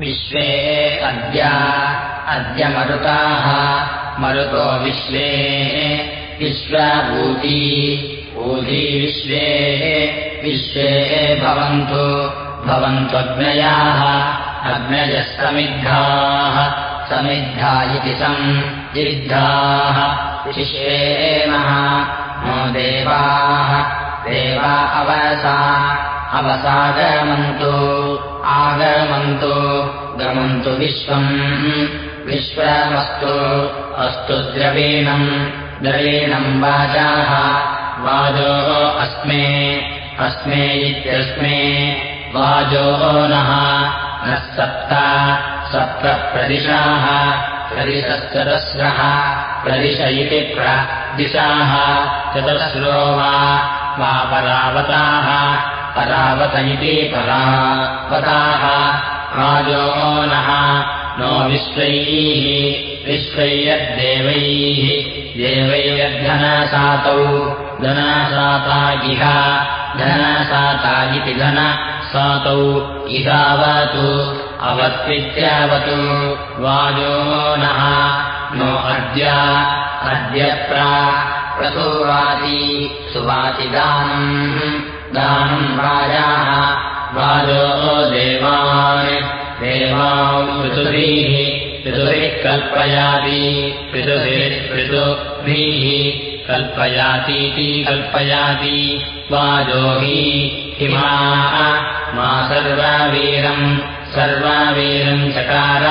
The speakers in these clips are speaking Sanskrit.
विश्वे अद्य अद्य मरुताः मरुतो विश्वे विश्वाभूती ऊधी विश्वे विश्वे भवन्तु भवन्त्वग्नयाः अग्नयः समिद्धाः समिद्धा इति सम् जिद्धाः विश्वेमः नो देवाः देवा अवसा अवसागमन्तु आगमन्तु गमन्तु विश्वम्। विश्वमस्तु अस्तु द्रवीणम् द्रवीणम् वाचाः वाजो अस्मे अस्मे इत्यस्मे वाजो नः। नः सप्त सप्तप्रदिशाः प्रदिशश्चतस्रः प्रदिश इति प्रदिशाः चतस्रो वा परावताः परावत इति परावताः। राजो नः। नो विश्वैः। विश्वैर्देवैः। देवैर्धनसातौ। धनसाता इह। धनसाता इति धनसातौ इहावतु। अवत्वित्यावतु वाजो नः। नो अद्य। अद्य प्रसुवाति। सुवातिदानम्। दानम् राजाः वाजो। देवान् देवाम् ऋतुभिः ऋतुभिः कल्पयाति। ऋतुभिः कल्पयातीति कल्पयाति। वाजो हि हिमाः। मा सर्वावीरम् सर्वावीरम् चकार।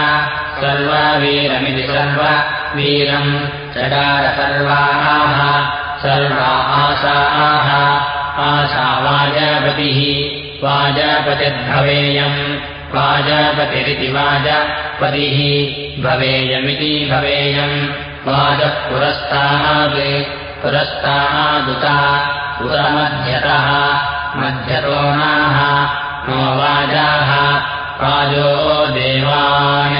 सर्वावीरमिति सर्ववीरम् चकार सर्वाः। सर्वा आशाः आशा वाजापतिः वाजापतिर्भवेयम् वाजापतिरिति वाजपतिः भवेयमिति भवेयम् वाजः पुरस्ताद् पुरस्तादुता उतमध्यतः मध्यतो नाः नो वाजाः वाजो देवान्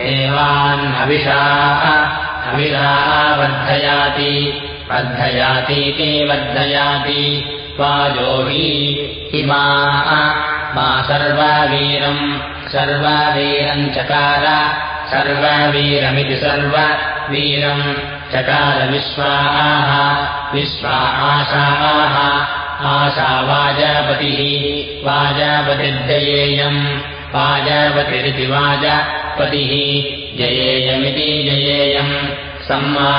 देवान्नविषाः अविषाः वर्धयाति वर्धयातीति वर्धयाति हि हिमाः मा सर्वावीरम् सर्वावीरम् चकार सर्वावीरमिति सर्ववीरम् चकारविश्वाः विश्वा आशाः आशा वाजापतिः वाजापतिर्जयेयम् वाजापतिरिति वाजापतिः जयेयमिति जयेयम्। सम्मा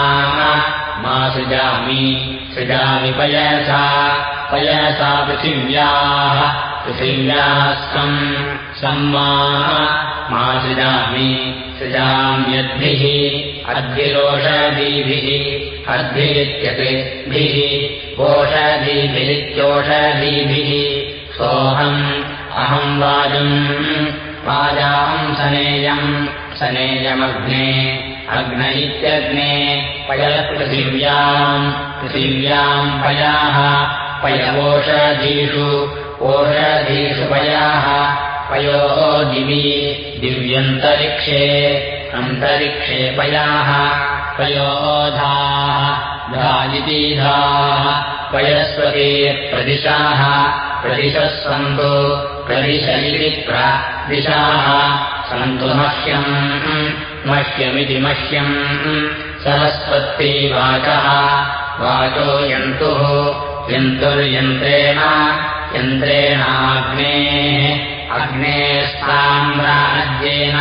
मा सृजामि सृजामि पयसा पयसा पृथिव्याः पृथिव्यास्तम् सम्मा मा सृजामि सृजाम्यद्भिः अर्धिरोषधीभिः अर्धिरित्यतिभिः ओषधीभिरित्योषधीभिः सोऽहम् अहम् वाजम् वाजाम् सनेयम् सनेयमग्ने अग्न इत्यग्ने पयपृथिव्याम् पृथिव्याम् पयाः पयवोषधीषु ओषधीषु पयाः पयोः दिवि दिव्यन्तरिक्षे अन्तरिक्षे पयाः पयोधाः धाजितिधाः पयस्वते प्रदिशाः प्रदिशः सन्तु प्रदिश इति प्रदिशाः सन्तु मह्यम्। मह्यमिति मह्यम्। सरस्वती वाचः वाचो यन्तुः। यन्तुर्यन्त्रेण। यन्त्रेणाग्नेः। अग्नेः साम्राज्येन।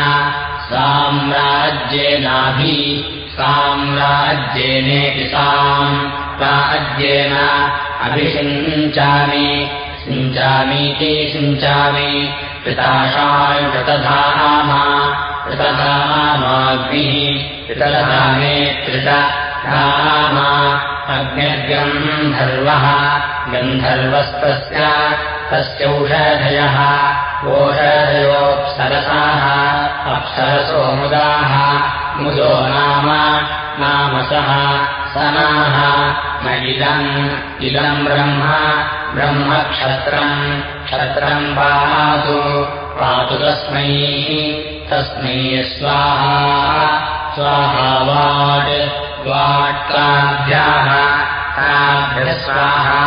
साम्राज्येनाभि। साम्राज्येनेति साम्। राज्येन अभिषिञ्चामि सिञ्चामीति सिञ्चामि कृताशायुतधाम कृतधामाग्निः कृतधामे कृतधाम अग्निर्गन्धर्वः गन्धर्वस्तस्य तस्यौषधयः ओषधयोऽप्सरसाः अप्सरसो मुदाः मुदो नाम नामसः सनाः न इदम् इदम् ब्रह्म ब्रह्मक्षत्रम् क्षत्रम् पातु पातु तस्मै तस्मै स्वाहा। स्वाहा वाट् वाट्काभ्याः ताभ्यः स्वाहा।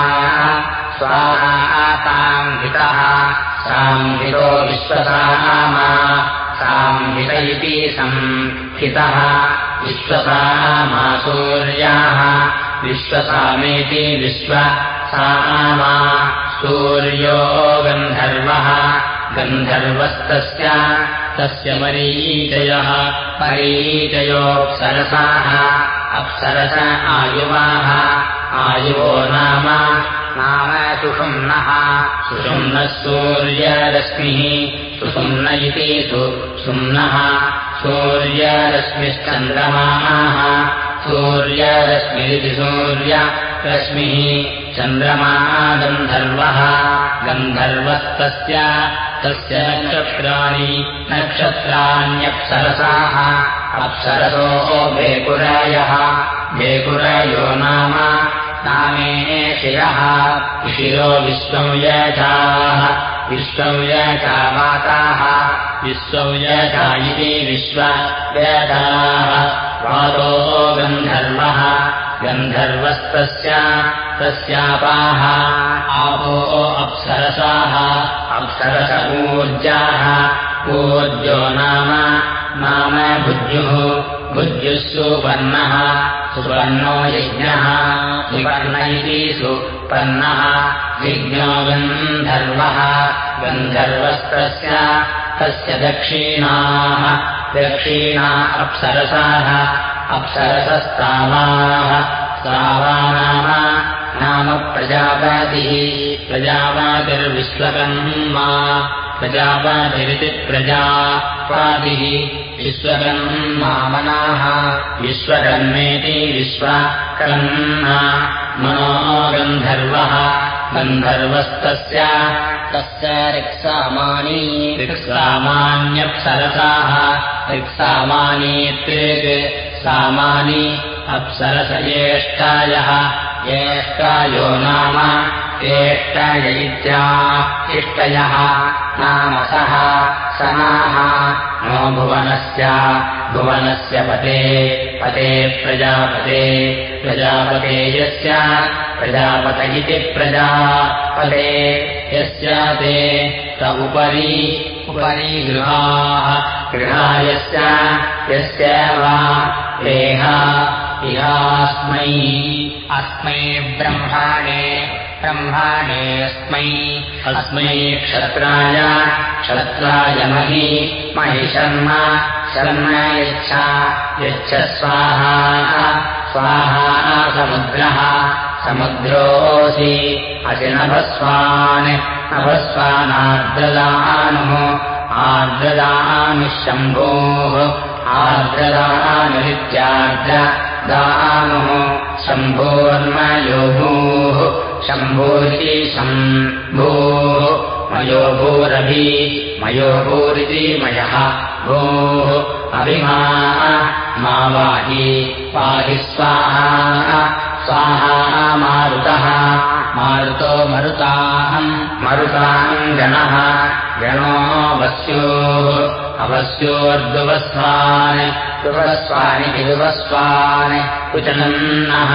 स्वाहा ताम् हितः साम्हितो विश्वसामा। साम्हित इति संहितः। विश्वसामा सूर्याः विश्वसामेति विश्व सा सूर्यो गन्धर्वः। गन्धर्वस्तस्य तस्य मरीचयः। परीचयोऽप्सरसाः अप्सरस आयुवाः। आयुवो नाम नाम सुषुम्नः। सुषुम्नः सूर्यरश्मिः। सुषुम्न इति सुम्नः। सूर्यरश्मिश्चन्द्रमाः। सूर्यरश्मिरिति सूर्यरश्मिः चन्द्रमा गन्धर्वः गन्धर्वस्तस्य तस्य नक्षत्राणि नक्षत्राण्यप्सरसाः। अप्सरसो भेकुरायः भेकुरायो नाम नामे शिरः। शिरो विश्वव्यचाः विश्वव्यचा माताः। विश्वव्यचा इति विश्वव्यचाः वातो गन्धर्वः गन्धर्वस्तस्य तस्यापाः आपो अप्सरसाः अप्सरस ऊर्जाः ऊर्जो नाम नाम भुज्युः भुज्युः सुपर्णः सुपर्णो यज्ञः सुपर्ण इति सुपर्णः यज्ञो गन्धर्वः गन्धर्वस्तस्य तस्य दक्षिणाः दक्षिणा अप्सरसाः अप्सरसस्तावाः सावा नाम प्रजापतिः प्रजापातिर्विश्वकर्मा प्रजापातिरिति प्रजापातिः विश्वकर्मामनाः विश्वकर्मेति विश्वकर्मा। मनो गन्धर्वः गन्धर्वस्तस्य तस्य रिक्सामानी। रिक्सामान्यप्सरसाः। रिक्सामानीत्वेक् सामानि अप्सरसयेष्टायः येष्टायो नाम एष्टाय इत्या इष्टयः नाम सः समाः नो भुवनस्य भुवनस्य पते पते प्रजापते प्रजापते यस्य प्रजापत इति प्रजापते यस्य ते त उपरि उपरि गृहाः गृहायस्य यस्य वा देहा इहास्मै अस्मै ब्रह्माणे ब्रह्माणेऽस्मै अस्मै। क्षत्राय क्षत्राय महि महि शर्म शर्म यच्छा यच्छ स्वाहा स्वाहा समुद्रः समुद्रोऽसि असि नभस्वान् नभस्वानार्द्रदानुः आर्द्रदानुः शम्भोः आर्द्रदानुरित्यार्द्रदानुः शम्भोर्मयोभूः शम्भोरिति शम्भोः मयोभूरभि मयोभूरिति मयः भोः अभिमा मा वाहि पाहि स्वाहा स्वाहा मारुतः मारुतो मरुताहम् मरुताम् गणः गणो वस्योः अवस्योर्दुवस्वान्। दुवस्वानि विदुवस्वान् कुचनन्नः।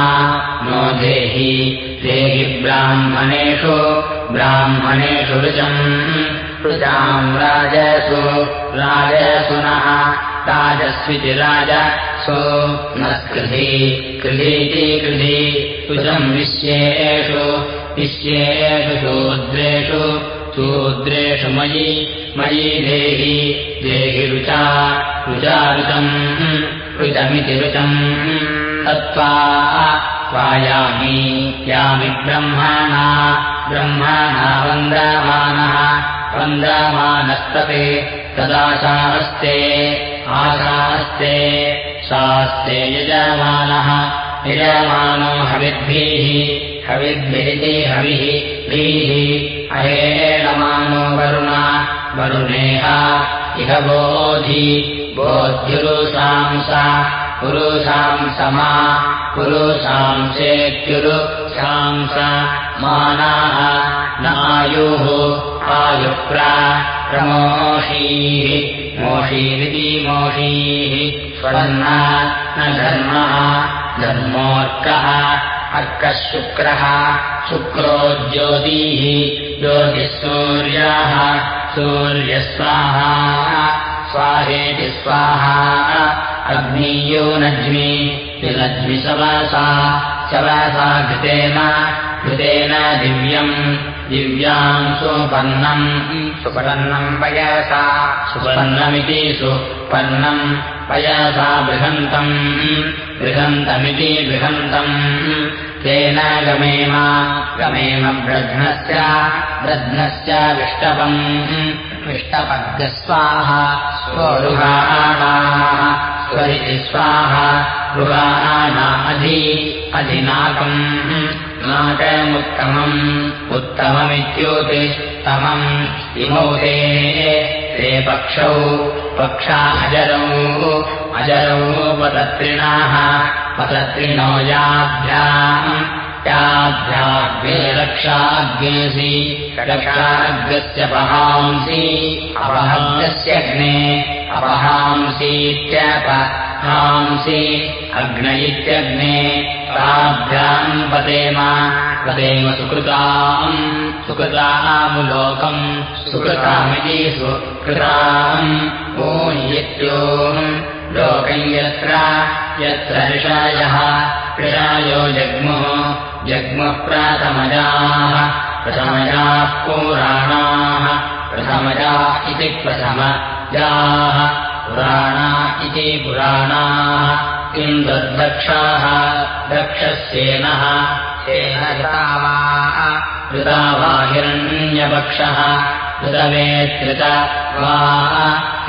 नो देहि। देहि ब्राह्मणेषु ब्राह्मणेषु रुचम्। ऋचाम् राजसु राजसुनः राजस्विति राजसु। न कृधि कृधीति कृधि ऋचम् विश्येषु विश्येषु शूद्रेषु शूद्रेषु मयि मयि देहि देहि रुचा रुचारुचम् ऋतमिति ऋतम् तत्त्वा त्वायामि यामि ब्रह्मणा ब्रह्मणा वन्दमानः वन्दमानस्तते तदाशास्ते आशास्ते शास्ते यजमानः यजमानो हविद्भिः हविद्भिरिति हविः भीः अहेणमानो वरुणा वरुणेह इह बोधि। बोध्युरुशांसा पुरुषांसमा पुरुषांसेत्युरुशांस मानाः नायुः आयुप्रा प्रमोषीः। मोषीरिति मोषीः स्वर्ण न धर्मः धर्मोऽर्कः अर्कः शुक्रः शुक्रो ज्योतिः ज्योतिःसूर्याः सूर्यस्वाहा स्वाहेति स्वाहा अग्नीयो नज्मि विलज्मि सवासा सवासा घृतेन घृतेन दिव्यम् दिव्याम् सुपन्नम् सुपन्नम् पयसा सुपन्नमिति सुपन्नम् पयसा बृहन्तम्। बृहन्तमिति बृहन्तम्। तेन गमेम गमेम ब्रध्नस्य ब्रध्नस्य विष्टपम्। विष्टपद्यस्वाः स्वरुहाणाः स्वरिति स्वाहा रुहाणामधि अधिनाकम् नाकमुत्तमम् उत्तममित्युतिस्तमम् इमौ ते ते पक्षौ पक्षा अजरौ अजरौ पतत्रिणाः पतत्रिणो याभ्याम् याभ्याग्ने रक्षाग्नेसि रक्षाग्रस्य पहांसि अपहग्रस्यग्ने अग्न इत्यग्ने ताभ्याम् पतेम पतेम सुकृताम् सुकृतामुलोकम् सुकृतामिति सुकृताम् ऊयित्योम् लोकम् यत्र यत्र ऋषायः ऋषायो जग्मुः जग्मुः प्रथमजाः प्रथमजाः पुराणाः प्रथमजा इति प्रथमजाः पुराणा इति पुराणाः किम् तद्दक्षाः दक्षस्येनः तेन ऋता वा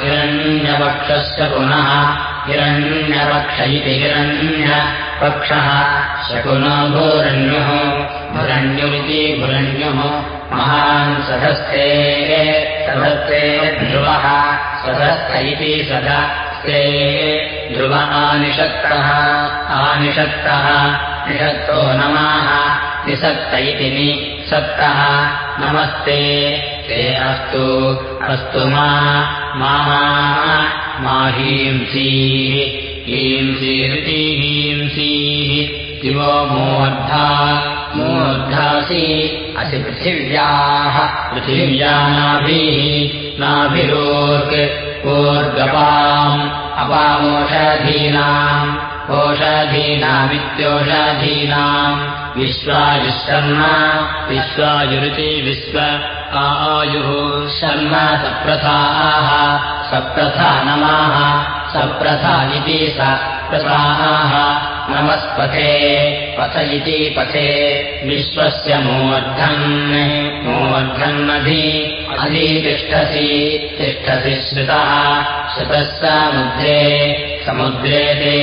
हिरण्यपक्षस्य पुनः हिरण्यपक्ष इति हिरण्यपक्षः शकुनो भूरण्युः भुरण्युरिति भुरण्युः महान् सधस्ते सधस्ते ध्रुवः सधस्थ इति सधस्ते ध्रुव आनिषक्तः आनिषक्तः निषक्तो नमः निसक्त इति निसक्तः नमस्ते। ते अस्तु अस्तु मा माहींसीः हींसीरिति हींसीः दिवो मूर्धा मूर्धासि असि पृथिव्याः पृथिव्यानाभिः नाभिरोर्ग् ऊर्गपाम् अपामोषधीनाम् ओषधीनामित्योषधीनाम् विश्वायुशर्म विश्वायुरिति विश्व आयुः शर्म सप्रथाः सप्रथा नमाः सप्रथा इति स प्रथाः नमस्पथे पथ इति पथे विश्वस्य मूर्धन् मूर्धन्नधि अधि तिष्ठसि तिष्ठसि श्रुतः श्रुतः समुद्रे समुद्रे ते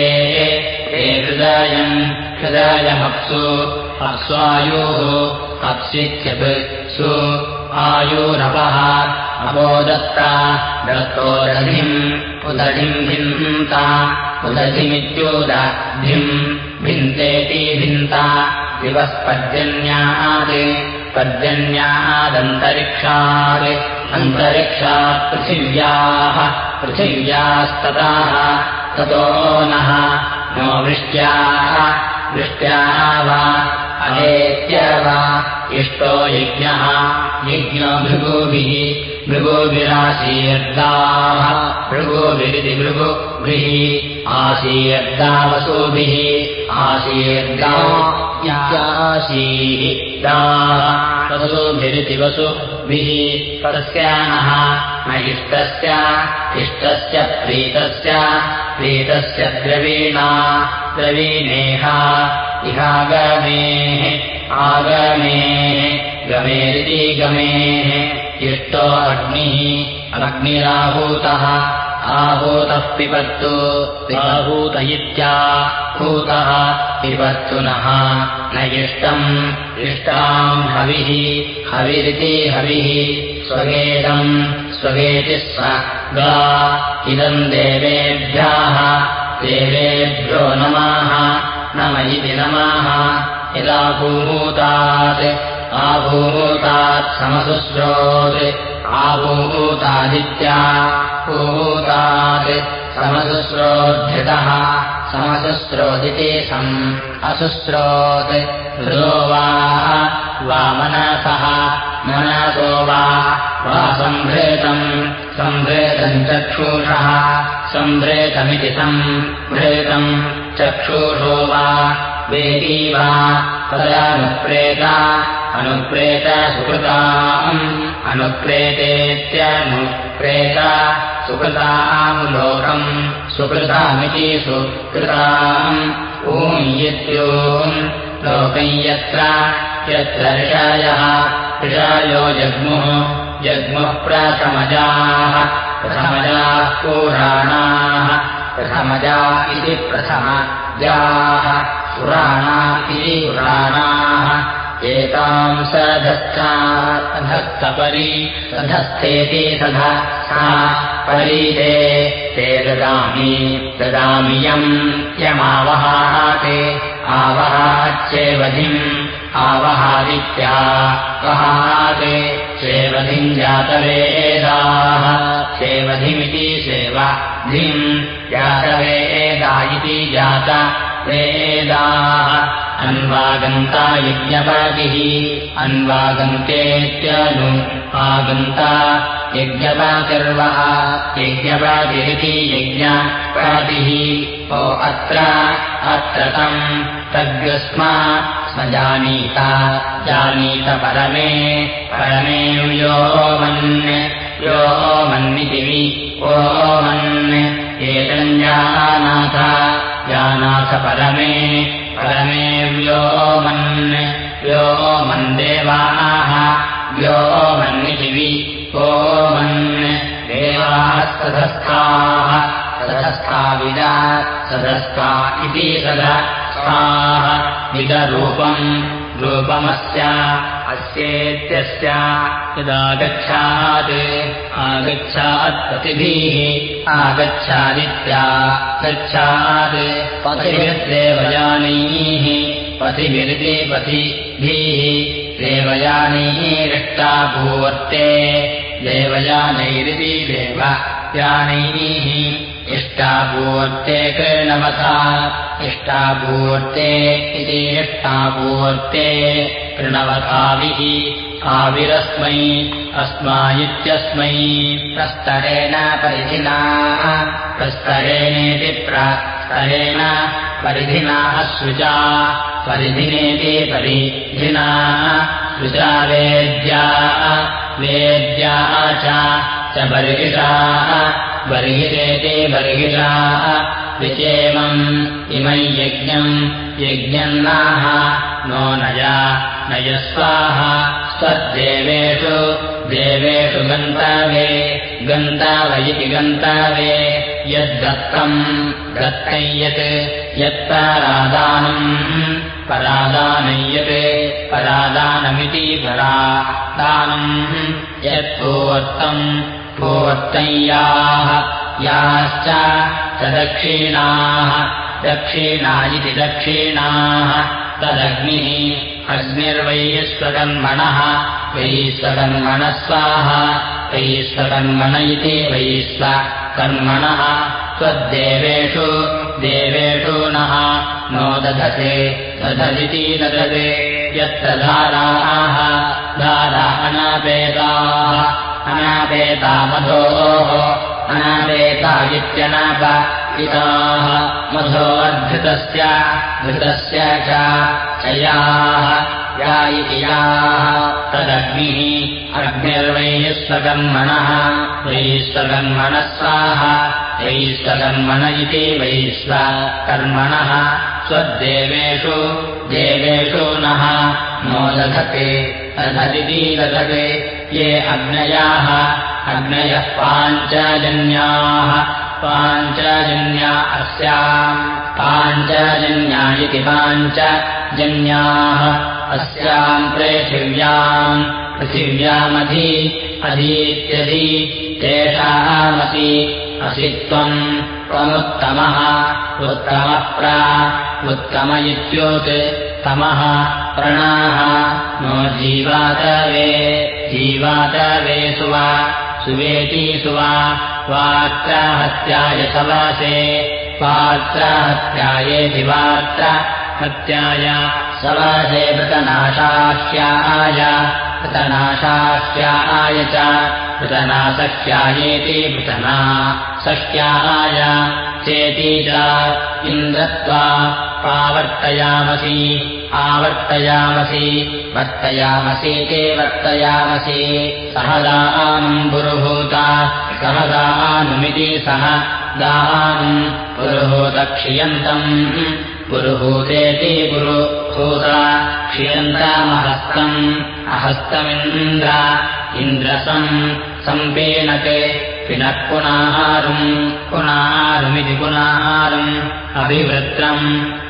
ते हृदयम् हृदयमप्सु अप्स्वायुः अप्सित्यप्सु आयुरपः अपो दत्ता दत्तोदधिम् उदधिम् भिन्ता उदधिमित्युदधिम् भिन्तेति भिन्ता दिवःपर्जन्यात् पर्जन्यादन्तरिक्षात् अन्तरिक्षात् पृथिव्याः पृथिव्यास्तताः ततो नः नो वृष्ट्याः वृष्ट्याः वा अनेत्य वा इष्टो यज्ञः यज्ञो भृगोभिः भृगोभिराशीर्दाः भृगोभिरिति भृगुभिः आशीर्दावसुभिः आशीर्दासीः दाः वसुभिरिति वसुभिः न इष्टस्य इष्टस्य प्रीतस्य प्रीतस्य द्रवीणा द्रवीणेह इहागमेः आगमेः गमेरिति गमेः इष्टो अग्निः अग्निराहूतः आहूतः पिबत्तु आहूत इत्याहूतः पिबत्तु नः न इष्टम् इष्टाम् हविः हविरिति हविः स्वगेदम् स्वगेति गा इदम् देवेभ्यः देवेभ्यो नमः नम इति नमः यदाभूतात् आभूतात् समसुस्रोत् आभूतादित्या भूतात् समसुस्रोद्धृतः समसुस्रोदिति सम् असुस्रोत् हृदो वा मनसः मनसो वा सम्भृतम् सम्भृतम् चक्षुषः सम्भृतमिति सम्भृतम् चक्षुषो वा वेदी वा तदनुप्रेता अनुप्रेत सुकृताम्। अनुप्रेतेत्यनुप्रेत सुकृतामुलोकम् सुकृतामिति सुकृताम्। ऊयित्योम् लोकम् यत्र यत्र ऋषायः ऋषायो जग्मुः जग्मुः प्रथमजाः प्रथमजाः पुराणाः प्रथमजा इति प्रथमजाः पुराणा। इति पुराणाः एताम् सधस्थाधस्थपरि सधस्थेति सध सा परीते ते ददामि ददामियम् यमावहाते आवहाच्चेवधिम् आवहादित्या वहाते सेवधिम् जातवेदाः सेवधिमिति सेवधिम् जातवेदा इति जात वेदाः अन्वागन्ता यज्ञपातिः अन्वागन्तेत्यनु आगन्ता यज्ञपातिर्वः। यज्ञपातिरिति यज्ञपातिः। ओ अत्र अत्र तम् तद्गस्मा स्म जानीत जानीत परमे परमे यो मन् यो मन्नितिवि ओ मन् एतञ्जानाथ जानाथ परमे परमे व्योमन् व्योमन्देवाः व्योमन्निधिवि ओमन् देवाः सधस्थाः सधस्था विदा सधस्था इति विदरूपम् रूपमस्य अस्येत्यस्य यदागच्छात् आगच्छात् पतिभिः आगच्छादित्या गच्छात् पथिभिर्देवयानीः पथिभिरिति पथिभिः देवयानीः इष्टाभूवर्ते देवयानैरिति देवयानैः इष्टापूर्ते कृणवथा इष्टापूर्ते इति इष्टापूर्ते कृणवथाभिः आविरस्मै अस्मा इत्यस्मै प्रस्तरेण परिधिना प्रस्तरेणेति प्रस्तरेण परिधिना शुचा परिधिनेति परिधिना शुचा वेद्या वेद्या च बर्हिषाः बर्हिरेति बर्हिषाः विचेमम् इमै यज्ञम् यज्ञम् नाः नो नया नयस्वाः स्वदेवेषु देवेषु गन्तवे गन्ताव इति गन्तावे यद्दत्तम् दत्तम् यत् यत्परादानम् परादानयत् परादानमिति परादानम् यत्पूर्तम् पूर्तय्याः याश्च च दक्षिणाः इति दक्षिणाः तदग्निः अग्निर्वैश्वकर्मणः वैश्वकर्मणः स्वाहा वैश्वकर्मण इति वैश्वकर्मणः त्वद्देवेषु देवेषु नः नो दधते दधदिति दधते यत्र धाराः धारा अनापेताः अनापेता मधोः इत्यनाप इताः मधोऽर्धृतस्य धृतस्य च चयाः या इति याः तदग्निः अग्निर्वैश्वकर्मणः वैश्वकर्मणः स्वाह वैश्वकर्मण इति वैश्वकर्मणः स्वदेवेषु देवेषु नः नो दधते दधदिति दधते ये अग्नयाः अग्नयः पाञ्चजन्याः पाञ्चजन्या अस्याम् पाञ्चजन्या इति पाञ्चजन्याः अस्याम् पृथिव्याम् पृथिव्यामधि अधीत्यधि तेषामसि असि त्वम् त्वमुत्तमः उत्तमः प्रा उत्तम इत्युत् तमः प्रणाः नो जीवातवे जीवातवे सुवा सुवेति सुवा वात्राहत्याय सवासे वात्राहत्यायेति वात्र हत्याय सवधे वृतनाशाह्याय वृतनाशाह्याय च वृतनासह्यायेति वृतना सह्याय चेति च इन्द्रत्वा पावर्तयामसि आवर्तयामसि वर्तयामसीति वर्तयामसि। सहदानम् पुरुभूता सहदानुमिति सह दानम् पुरुभूतक्षियन्तम् पुरुभूतेति पुरुभूता क्षियन्तामहस्तम् अहस्तमिन्द्र इन्द्रसम् सम्पीनके पिनः पुनाहारम् पुनाहारमिति पुनाहारम् अभिवृत्रम्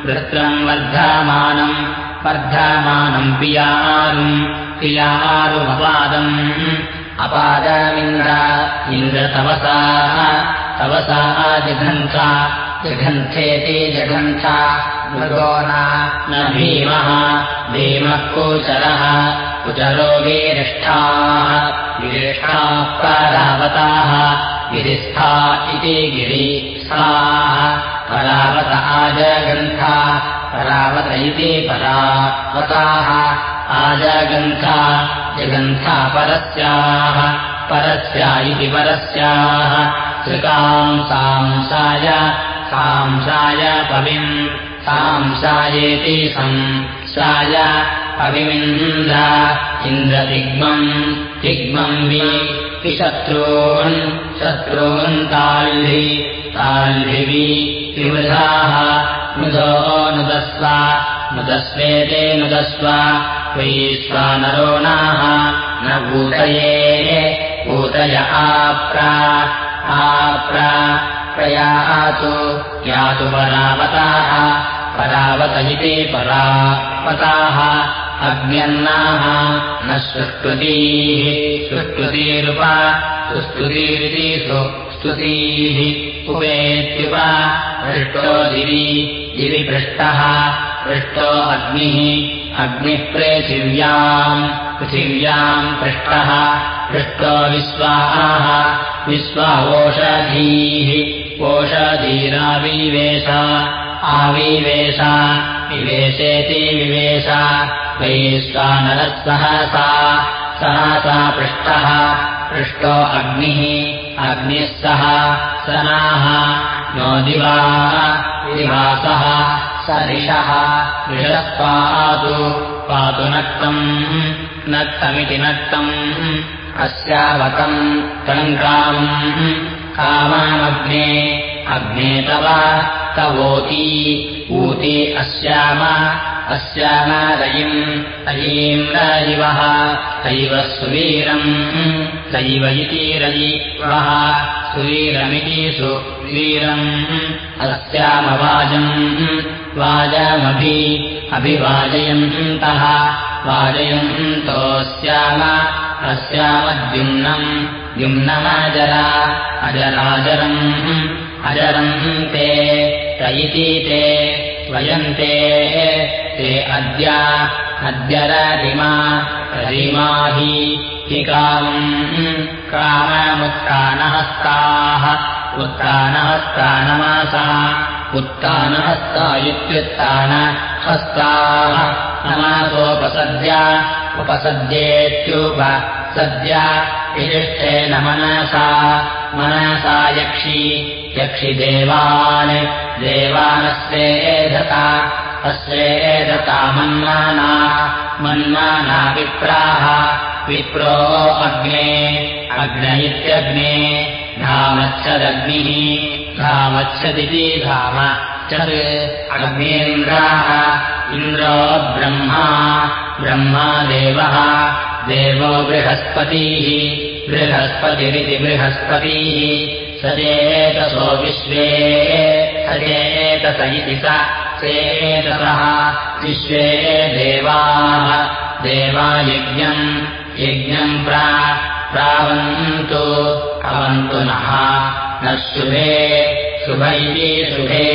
वृत्रम् वर्धमानम् वर्धमानम् पियारुम् पियारुमपादम् अपादमिन्द्र इन्द्रतवसाः तवसा जघन्था जघन्थेति जघन्था मृगो न भीमः। भीमः कोचरः। कुचरो वीरिष्ठाः गिरिष्ठाः परावताः। गिरिस्था इति गिरिस्थाः। परावत आजगन्था। परावत इति परावताः। आजगन्था जगन्था परस्याः। परस्या इति परस्याः। त्रिकाम् सांसाय पविम् सांसायेति संसाय अविमिन्द्र इन्द्रदिग्मम् दिग्मम् वि शत्रून् शत्रून् ताल्भि ताल्भिवि विवृधाः मृदो नुदस्व नुदस्वेते नुदस्व वैश्वानरोणाः न भूतये भूतय आप्रा आप्रा प्रयातु यातु परावताः परावत इति परावताः अज्ञन्नाः न सुष्टुतीः सुष्टुतीरुप सुस्तुतीरिति सुस्तुतीः उपेत्युप पृष्टो दिवि दिवि पृष्टः पृष्टो अग्निः अग्निः पृथिव्याम् पृथिव्याम् पृष्टः पृष्टो विश्वाः विश्वा ओषधीः ओषधीराविवेश आविवेशा विवेशेति विवेश वैश्वानरः सहसा सहसा पृष्टः पृष्टो अग्निः अग्निः सह सनाः नो दिवाः दिवासः सरिषः ऋषः पातु पातु नक्तम् नक्तमिति नक्तम्। अस्यावतम् तङ्कामम् कामामग्ने अग्ने तव तवोती ऊती अस्याम अस्यामादयिम् अयीम् रयिवः तैव सुवीरम्। तैव इति रयिवः सुवीरमिति सुवीरम् अस्यामवाजम् वाजमभि अभिवाजयन्तः वाजयन्तोऽस्याम अस्यामद्युम्नम् द्युम्नमजरा अजराजरम् अजरम् ते त इति ते वयन्ते ते अद्य अद्यररिमा ररिमा हि कामम् काममुत्तानहस्ताः उत्तानहस्तानमासा उत्तानहस्ता इत्युत्तानहस्ताः नमासोपसद्य उपसद्येत्युप सद्य विशिष्टेन मनसा मनसा यक्षि यक्षि देवान् देवानस्येधता अस्येधता मन्माना मन्माना विप्राः विप्रो अग्ने अग्न इत्यग्ने धामच्छदग्निः धामच्छदिति धाम चत् अग्नेन्द्राः। इन्द्रो ब्रह्मा। ब्रह्मा देवः। देवो बृहस्पतिः। बृहस्पतिरिति बृहस्पतिः। स चेतसो विश्वे। सचेतस इति स। चेतसः। विश्वे देवाः। देवा यज्ञम् यज्ञम् प्रावन्तु। अवन्तु नः शुभे शुभ शुभे।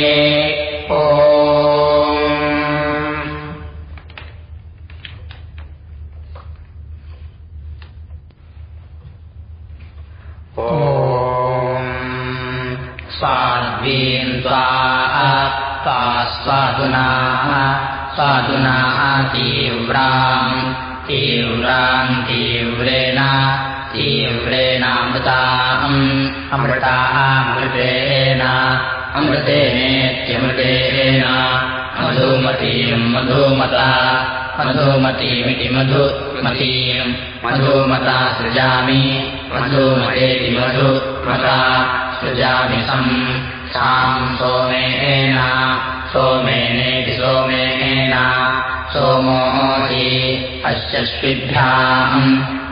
ओ स्वाद्वीन् त्वा स्वाधुना स्वादुना तीव्राम् तीव्राम् तीव्रेण तीव्रेणामृताम् अमृतामृतेन अमृतेनेत्यमृतेन। मधुमतीम् मधुमता मधुमतीमिति मधुमतीम् मधुमता सृजामि। मधुमतेति मधुमता सृजामि सम्। साम् सोमेन सोमेनेति सोमेन सोमोति अश्वश्विभ्याम्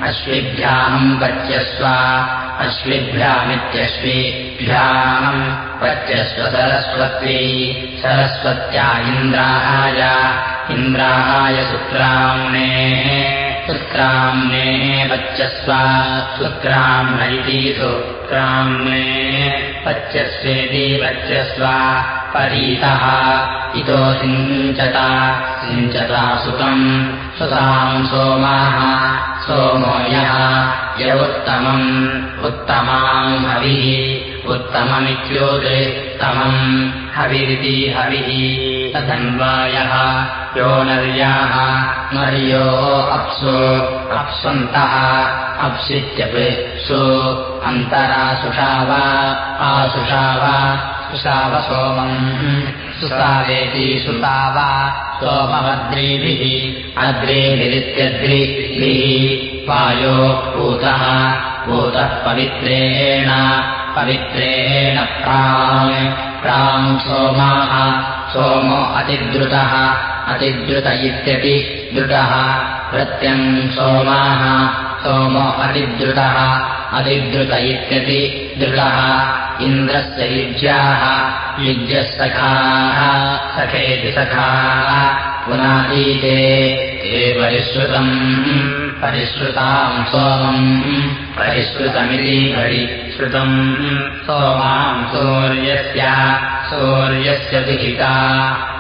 अश्विभ्याम् पच्यस्व अश्विभ्यामित्यश्विभ्याम् पच्यस्व सरस्वती सरस्वत्या इन्द्राय इन्द्राय शुक्राम्णे शुक्राम्णे पच्यस्व शुक्राम्न इति शुक्राम्णे पच्यस्वेति पच्यस्व परीतः इतो सिञ्चता सिञ्चता सुतम्। सुताम् सोमाः सोमो यः य उत्तमम् उत्तमाम् हविः उत्तममित्योत्तमम् हविरिति हविः। तदन्वायः यो? नर्याः। नर्यो अप्सु। अप्स्वन्तः अप्सित्यपिसु अन्तरासुषा वा? आसुषा वा? सुषावसोमम् सुसावेति सुताव सोममद्रीभिः अद्रेभिरित्यद्रिभिः। वायो पूतः। पूतः पवित्रेण पवित्रेण प्राम् प्राम् सोमाः सोमो अतिद्रुतः अतिद्रुत इत्यपि द्रुतः प्रत्यम् सोमाः सोमो अतिद्रुतः अतिद्रुत इत्यपि द्रुतः इन्द्रस्य युज्याः युज्यः सखाः सखेति सखाः पुनादीते। हे परिश्रुतम् परिश्रुताम् सोमम् परिश्रुतमिति परिश्रुतम्। सोमाम् सूर्यस्य सूर्यस्य दुहिता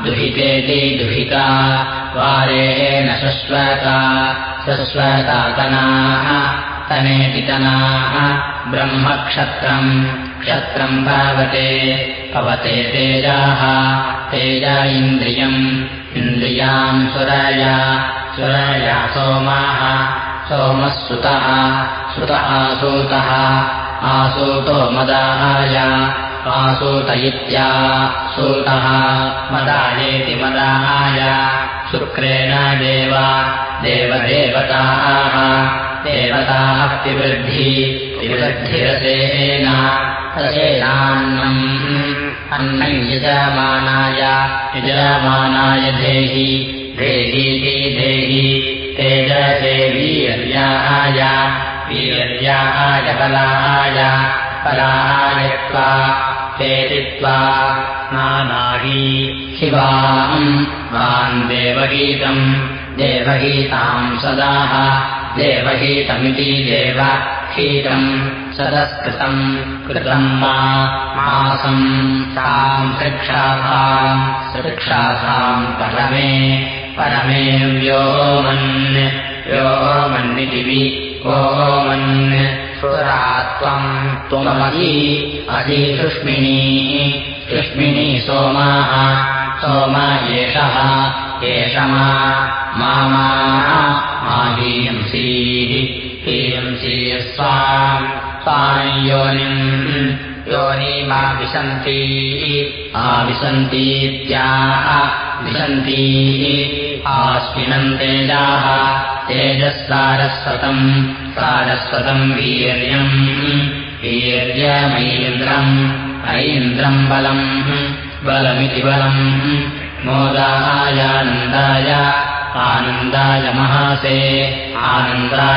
दुहितेति दुहिता। वारेण शश्वता शश्वतातनाः तनेति तनाः। ब्रह्मक्षत्रम् क्षत्रम् पावते पवते तेजाः तेजा इन्द्रियम् इन्द्रियाम् सुराया सुराया सोमाः सोमः सुतः सुत आसूतः मदाय आसूत इत्या सूतः मदायेति मदाय शुक्रेण देव देवदेवताः देवताः पिवृद्धि पिवृद्धिरसेन रसेनान्नम् अन्नम् यजमानाय यजमानाय देहि देहीति देहि तेजसे वीर्याय वीर्याय बलाय बलायत्वा तेजित्वा नानाही शिवाम् वान् देवगीतम् देवगीताम् सदाः देवहीतमिति देवहीतम् सदस्कृतम् कृतम् मासम् ताम् सृक्षासाम् सृक्षासाम् परमे परमे व्योमन् व्योमन्निदिवि ओमन् सुरा त्वम् त्वमसि असि सुष्मिणी सुष्मिणी सोमाः सोमा एषः एष मा हीयंसीः हीयंसी स्वाम् स्वाम् योनिम् योनीमा विशन्ती। आविशन्तीत्याः विशन्ती आस्मिनम् तेजाः तेजःसारस्वतम् सारस्वतम् वीर्यम्। वीर्यमैन्द्रम् ऐन्द्रम् बलम् बलमिति बलम्। मोदायानन्दाय आनन्दाय महासे। आनन्दायेत्याः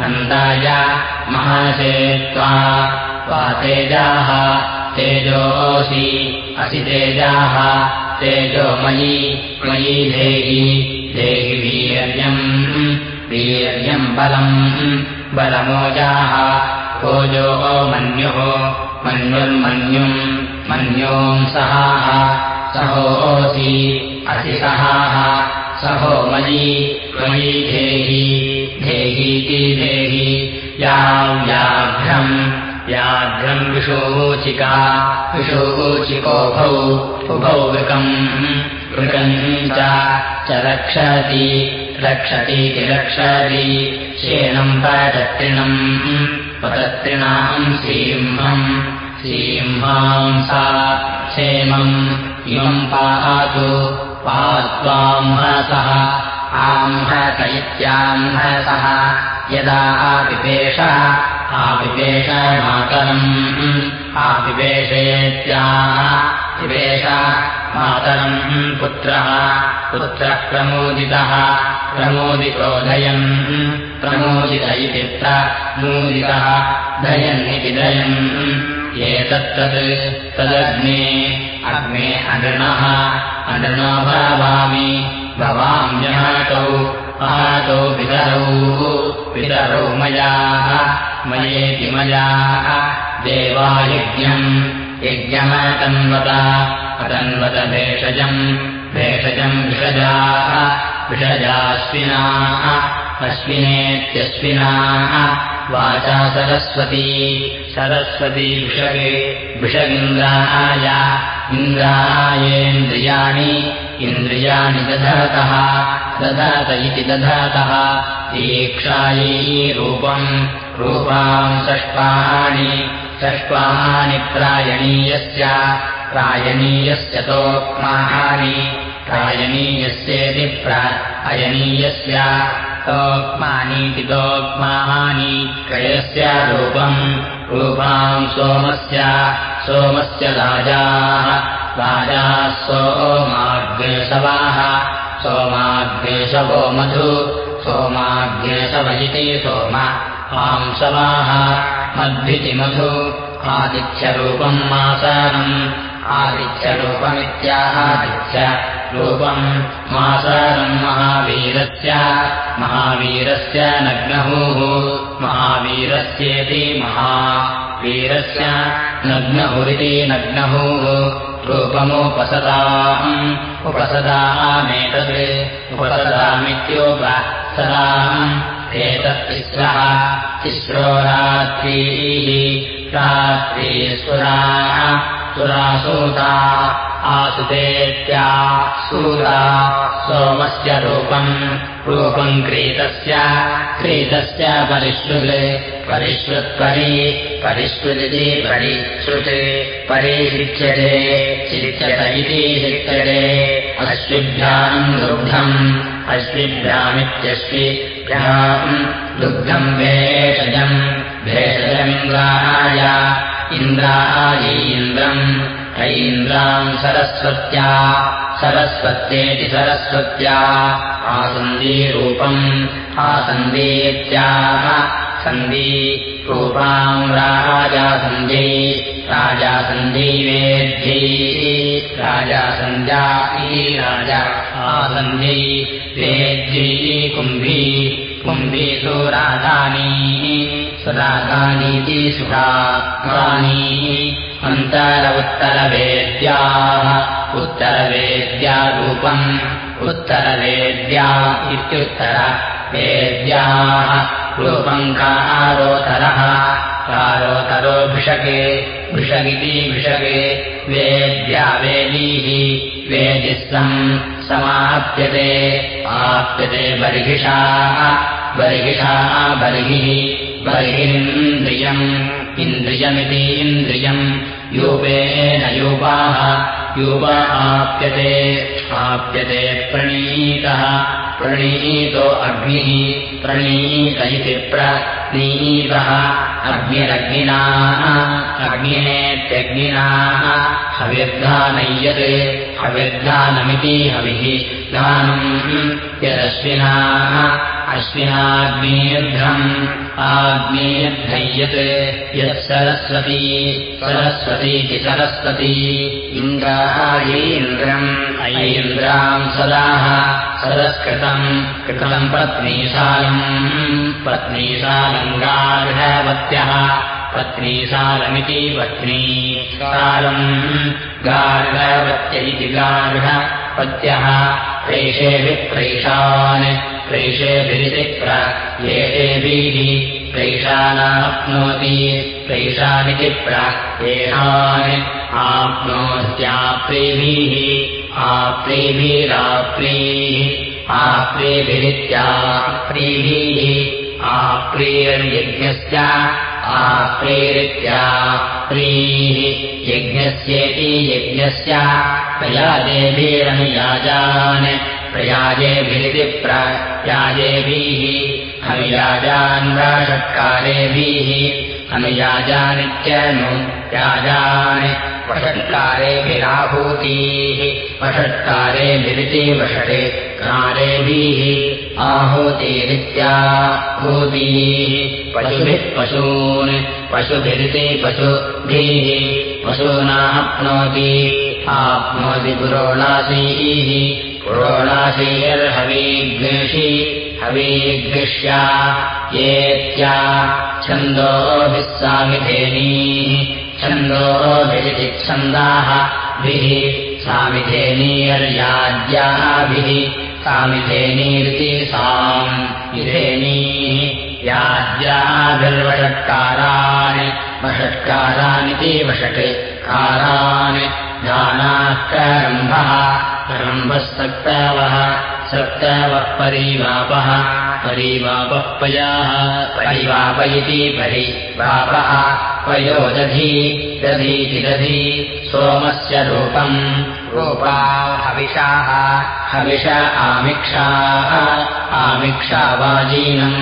नन्दाय महासे त्वा। त्वा तेजाः। तेजोऽसि। असि तेजाः। तेजोमयी। मयी देहि। देहि वीर्यम्। वीर्यम् बलम्। बलमोजाः। ओजो मन्युः। मन्युर्मन्युम्। मन्योम् सहाः सहोऽसि असि सहाः सहो मयि मयि धेहि धेहीति धेहि। याव्याघ्रम् व्याघ्रम् विषोचिका विषोचिकोभौ उभौ वृकम् पृकम् च रक्षति रक्षतीति रक्षति शेनम् पतत्रिणम् पतत्रिणाम् सिंहम् क्षेमम् इमम् पातु पात्वाम्हसः आम्हत इत्याम्हसः यदा आपिपेष आपिपेष मातरम् आपिपेषेत्याः पिपेष मातरम् पुत्रः पुत्रः प्रमोदितः प्रमोदितोदयम् प्रमोदित इति प्रमोदितः दयन्निति दयन् एतत्तत् तदग्ने अग्ने अनृणः अनृणो भवामि भवाम्यहातौ अहातौ पितरौ पितरौ मयाः मयेति मयाः देवायज्ञम् यज्ञमतन्वत अतन्वत भेषजम् भेषजम् विषजाः विषजाश्विनाः अश्विनेत्यश्विनाः वाचा सरस्वती। सरस्वती विषगे। विषगिन्द्राय इन्द्रायेन्द्रियाणि। इन्द्रियाणि दधातः। दधात इति दधातः। दीक्षायै रूपम् रूपाम् षष्पाणि षष्पाणि प्रायणीयस्य। प्रायणीयस्य तोक्माहानि। प्रायणीयस्येति प्रायणीयस्य तोक्मानीति तोक्माहानि क्रयस्य रूपम् रूपाम् सोमस्य सोमस्य राजाः। राजाः सोमाग्रेशवाः सोमाग्रेशवो मधु सोमाग्रेशव इति सोम। आंसवाः मद्भिति मधु। आदित्यरूपम् मासानम् आदित्यरूपमित्याहादित्य रूपम् मासानम् महावीरस्य महावीरस्य नग्नहुः महावीरस्येति महावीरस्य नग्नहुरिति नग्नहुः रूपमुपसदाम् उपसदामेतत् उपसदामित्योपसदाम् एतत्तिस्रः तिस्रो रात्रीः रात्रीस्वराः सुरासूता आसुतेत्या सूता सोमस्य रूपम् रूपम् क्रीतस्य क्रीतस्य परिश्रुते परिश्रुत्परि परिष्कृति परिश्रुत् परिशिच्यते चिच्यत इति शिच्यते अश्विभ्याम् दुग्धम् अश्विभ्यामित्यश्विभ्याम् दुग्धम् भेषजम् भेषजमिन्द्राय इन्द्रायीन्द्रम् ऐन्द्राम् सरस्वत्या सरस्वत्येति सरस्वत्या। आसन्दीरूपम् आसन्दीत्याः सन्दी रूपाम् राजासन्धी राजासन्धीवेद्धी राजासन्ध्या इति राजा आसन्धी वेद्धी कुम्भी कुम्भी सुराधानी सुराधानीति सुरागानी। अन्तर उत्तरवेद्याः उत्तरवेद्यारूपम् उत्तरवेद्या इत्युत्तर वेद्याः रूपम् कारोतरः कारोतरो भिषके भिषगिति भिषगे वेद्या वेदीः वेदिस्तम् समाप्यते। आप्यते बर्हिषाः बर्हिषाः बर्हिः बर्हिरिन्द्रियम् इन्द्रियमिति इन्द्रियम् यूपेन यूपाः यूप आप्यते आप्यते प्रणीतः। प्रणीतो अग्निः प्रणीत इति प्रणीतः। अग्निरग्निनाः अग्निनेत्यग्निनाः। हविर्धानय्यते हविर्धानमिति हविः। दानम् यदश्विनाः अश्विनाग्नेर्घ्रम् आग्नेर्धय्यत् यत्सरस्वती सरस्वतीति सरस्वती इन्द्रायीन्द्रम् ऐन्द्राम् सदाः सरस्कृतम् कृतम् पत्नीशालम् पत्नीशालम् गार्हवत्यः पत्नीशालमिति पत्नीशालम् गार्हवत्य इति गार्हपत्यः प्रेषेभिः प्रैषान् प्रेषेभिरिति प्रयेषेभिः प्रैषानाप्नोति प्रैषानिति प्र। येषान् आप्नोत्याप्रेभिः। आप्रीभिराप्रीः। आप्रीभिरित्याप्रीभिः आप्रीर्यज्ञस्य आप्रीरित्याप्रीः यज्ञस्येति यज्ञस्य। प्रयाजेभिरनुयाजान् प्रयाजेभिरिति प्रयाजेभिः अनुयाजान्वषट्कारेभिः अनुयाजानित्यनु याजान् वषट्कारेभिराहूतीः वषट्कारेभिरिति वषटे कारेभिः आहूतिरित्याहूतीः पशुभिः पशून् पशुभिरिति पशुभिः पशूनाप्नोति आप्नोति पुरोणासीः पुरोणाशीर्हवीग्निषि हवीग्निष्या येत्या छन्दोभिः सामिधेनीः छन्दोभिरितिच्छन्दाः भिः सामिधेनीयर्याज्याभिः सामिधेनीरिति साम् विधेनीः याज्याभिर्वषट्कारान् वषट्कारानिति वषट्कारान् दानाक्रम्भः रम्भः सप्तावः सप्तावः परिवापः परिवापः पयाः परिवाप इति परिवापः पयोदधी दधीति दधी सोमस्य रूपम् रूपा हविषाः हविष आमिक्षाः आमिक्षा वाजीनम्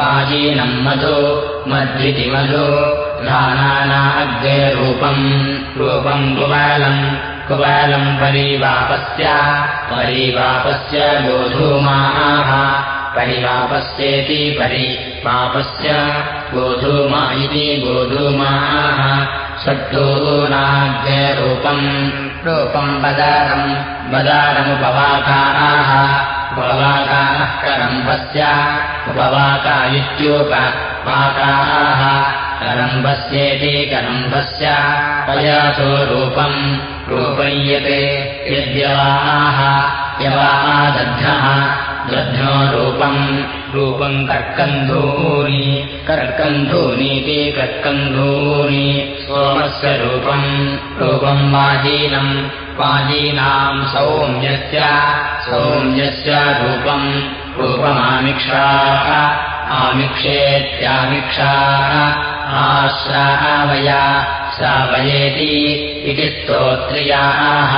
वाजीनम् मधु मध्विति मधु धानानाग्ररूपम् रूपम् कुबालम् कुबालम् परिवापस्य परिवापस्य गोधूमाः परिवापस्येति परिवापस्य गोधूमा इति गोधूमाः षड्डोनाग्ररूपम् रूपम् बदारम् बदारमुपवाकाः उपवाकाः करम्भस्य उपवाका इत्योपवाकाः करम्भस्येति करम्भस्य पयासो रूपम् रूपय्यते यद्यवाः यवा दध्नः दध्नो रूपम् रूपम् कर्कन्धूनि कर्कन्धूनीति कर्कन्धूनि सोमस्य रूपम् रूपम् वाजीनम् वाजीनाम् सौम्यस्य सौम्यस्य रूपम् रूपमामिक्षाः आमिक्षेत्यामिक्षाः आश्रावया श्रावयेति इति स्तोत्र्याः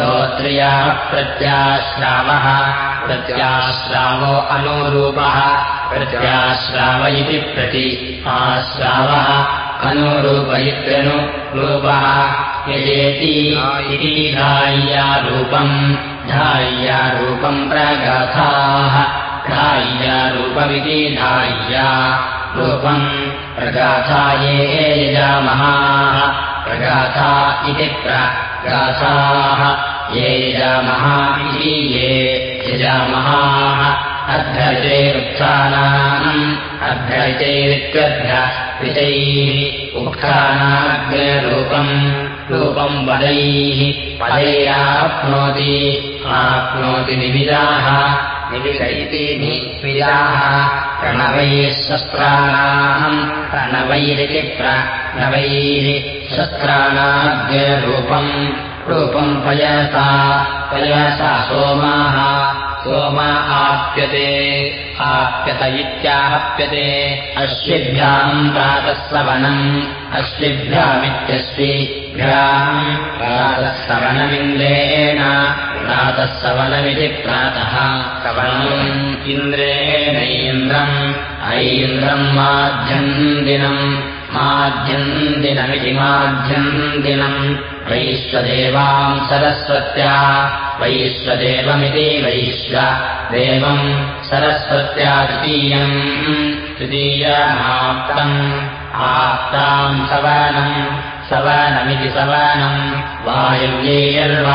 स्तोत्र्याः प्रत्याश्रावः। प्रत्याश्रावो अनुरूपः। प्रत्याश्राव इति प्रति आश्रावः। अनुरूप इत्यनुरूपः यजेति इति धाय्यारूपम्। धाय्यारूपम् प्रगाथाः। धाय्यारूपमिति धाय्या रूपम् प्रगाथाये यजामहाः। प्रगाथा इति प्रगाथाः ये यजामहा इति ये यजामहाः। अभ्यचैरुत्थानाम् अभ्यचैरित्यभ्यविचैः उत्थानाग्ररूपम् रूपम् वदैः। पदैराप्नोति। आप्नोति निविदाः इति निविदाः प्रणवैः शस्त्राणाम् प्रणवैरिति प्रणवैः शस्त्राणाग्ररूपम् रूपम् पयसा पयसा सोमाः सोमा आप्यते आप्यत इत्याप्यते अश्विभ्याम् प्रातः अश्विभ्यामित्यश्विभ्याम् प्रातः सवनमिन्द्रेण प्रातः सवनमिति प्रातः सवनम् इन्द्रेणैन्द्रम् ऐन्द्रम् माध्यम् दिनम् माध्यम् दिनमिति माध्यम् दिनम् वैश्वदेवाम् सरस्वत्या वैश्वदेवमिति वैश्वदेवम् सरस्वत्या तृतीयम् तृतीयमाप्तम् आप्ताम् सवनम् सवनमिति सवनम् वायव्यैर्वायव्यानि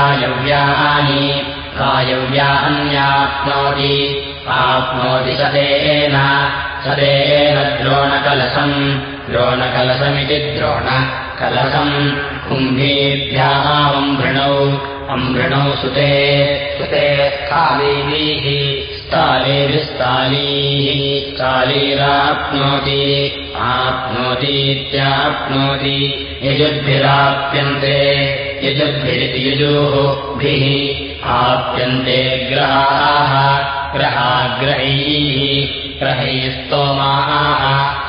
वायव्यान्याप्नोति आप्नोति सदेन सदेन द्रोणकलशम्। द्रोणकलशमिति द्रोणकलशम् कुम्भीभ्याम् वृणौ अम्भृणौ। सुते। सुते स्थालीभिः स्थालीभिस्तालीः स्थालीराप्नोति आप्नोतीत्याप्नोति। यजुद्भिराप्यन्ते यजुभिरिति यजोभिः आप्यन्ते ग्रहाः ग्रहाग्रहैः ग्रहैः स्तोमाः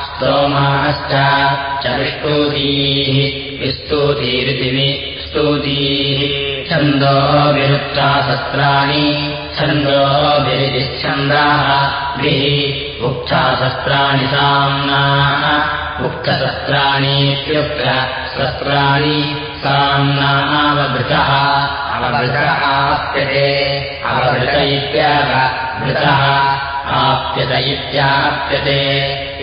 स्तोमाश्च च विस्तूतीः विस्तूतीरिति स्तूतीः छन्दोभिरुक्ताशस्त्राणि छन्दोभिरितिच्छन्दाः भिः उक्ताशस्त्राणि साम्नाः उक्तशस्त्राणीत्युक्तशस्त्राणि साम्नावभृतः अवभृतः आप्यते। अवभृत इत्यागभृतः आप्यत इत्याप्यते।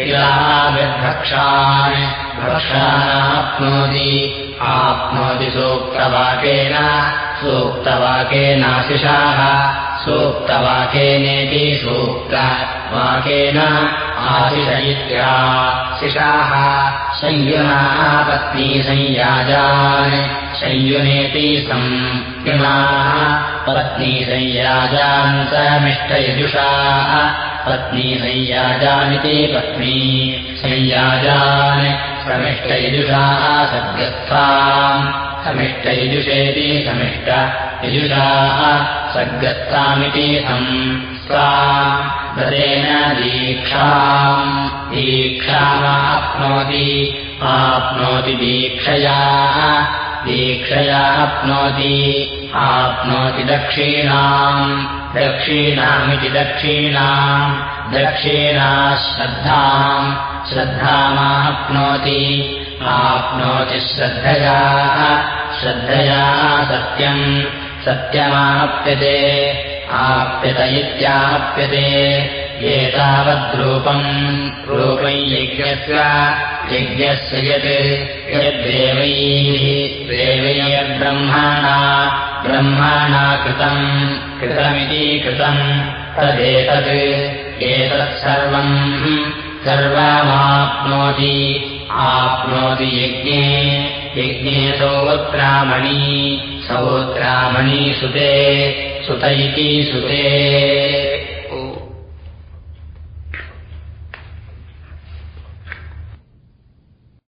इलाभिर्भक्षान् भक्षानाप्नोति। आप्नोति सूक्तवाकेन सूक्तवाकेनाशिषाः सूक्तवाकेनेति सूक्तवाकेन आशिष इत्या शिषाः संयुनाः पत्नीसंयाजान् संयुनेति संयुनाः पत्नीसंयाजान् समिष्टयजुषाः पत्नीसंयाजानिति पत्नी संयाजान् समिष्टयजुषाः सद्गस्थाम् समिष्टयजुषेति समिष्ट यजुषाः सद्गस्थामिति सम् सा ददेन दीक्षाम् दीक्षामाप्नोति आप्नोति दीक्षयाः दीक्षयाप्नोति आप्नोति दक्षिणाम् दक्षिणामिति दक्षिणाम् दक्षिणा श्रद्धाम् श्रद्धामाप्नोति आप्नोति श्रद्धयाः श्रद्धया सत्यम् सत्यमाप्यते आप्यत इत्याप्यते। एतावद्रूपम् रूपम् यज्ञस्य यज्ञस्य यत् यद्देवैः देवैर्ब्रह्मणा ब्रह्मणा कृतम् कृतमिति कृतम्। तदेतत् एतत्सर्वम् सर्वमाप्नोति आप्नोति यज्ञे। यज्ञे सौत्रामणी सौत्रामणी सुते। सुत इति सुते